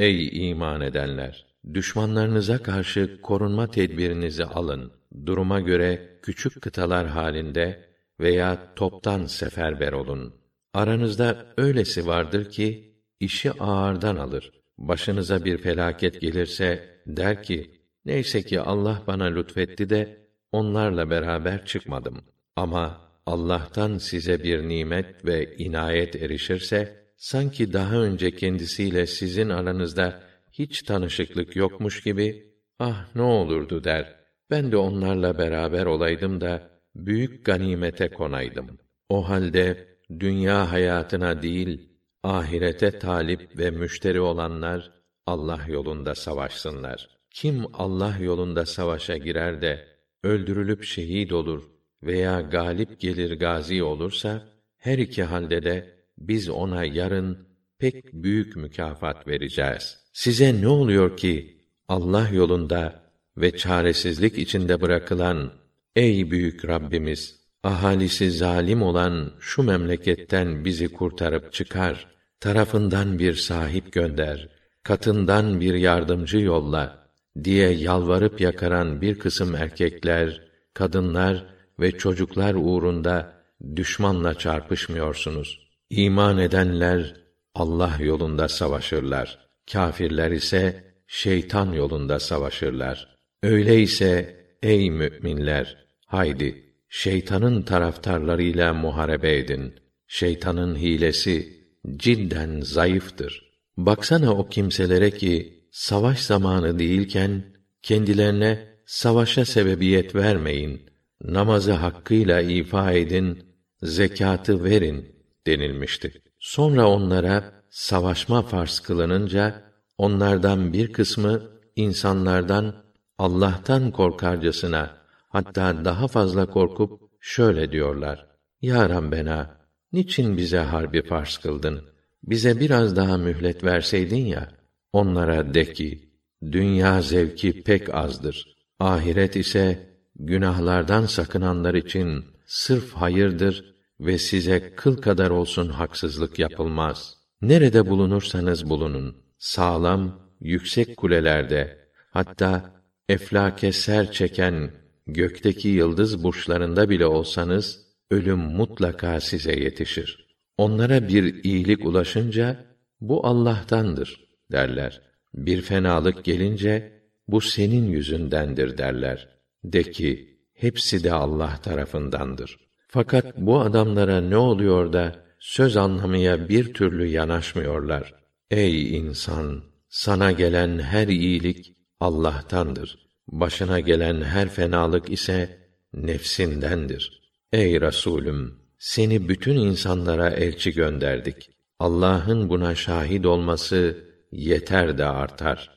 Ey iman edenler! Düşmanlarınıza karşı korunma tedbirinizi alın. Duruma göre küçük kıtalar halinde veya toptan seferber olun. Aranızda öylesi vardır ki işi ağırdan alır. Başınıza bir felaket gelirse der ki: Neyse ki Allah bana lütfetti de onlarla beraber çıkmadım. Ama Allah'tan size bir nimet ve inayet erişirse sanki daha önce kendisiyle sizin aranızda hiç tanışıklık yokmuş gibi ah ne olurdu der. Ben de onlarla beraber olaydım da büyük ganimete konaydım. O halde dünya hayatına değil ahirete talip ve müşteri olanlar Allah yolunda savaşsınlar. Kim Allah yolunda savaşa girer de öldürülüp şehit olur veya galip gelir gazi olursa her iki halde de biz ona yarın pek büyük mükafat vereceğiz. Size ne oluyor ki Allah yolunda ve çaresizlik içinde bırakılan ey büyük Rabbimiz ahalisi zalim olan şu memleketten bizi kurtarıp çıkar tarafından bir sahip gönder katından bir yardımcı yolla diye yalvarıp yakaran bir kısım erkekler kadınlar ve çocuklar uğrunda düşmanla çarpışmıyorsunuz. İman edenler Allah yolunda savaşırlar. Kâfirler ise şeytan yolunda savaşırlar. Öyleyse ey müminler haydi şeytanın taraftarlarıyla muharebe edin. Şeytanın hilesi cidden zayıftır. Baksana o kimselere ki savaş zamanı değilken kendilerine savaşa sebebiyet vermeyin namazı hakkıyla ifa edin, zekatı verin denilmişti. Sonra onlara savaşma farz kılınınca onlardan bir kısmı insanlardan Allah'tan korkarcasına hatta daha fazla korkup şöyle diyorlar: Ya Rabbena, niçin bize harbi farz kıldın? Bize biraz daha mühlet verseydin ya. Onlara de ki, dünya zevki pek azdır. Ahiret ise günahlardan sakınanlar için sırf hayırdır ve size kıl kadar olsun haksızlık yapılmaz. Nerede bulunursanız bulunun, sağlam, yüksek kulelerde, hatta eflake ser çeken gökteki yıldız burçlarında bile olsanız, ölüm mutlaka size yetişir. Onlara bir iyilik ulaşınca, bu Allah'tandır derler. Bir fenalık gelince, bu senin yüzündendir derler. De ki, hepsi de Allah tarafındandır. Fakat bu adamlara ne oluyor da söz anlamaya bir türlü yanaşmıyorlar. Ey insan, sana gelen her iyilik Allah'tandır. Başına gelen her fenalık ise nefsindendir. Ey Resulüm, seni bütün insanlara elçi gönderdik. Allah'ın buna şahit olması yeter de artar.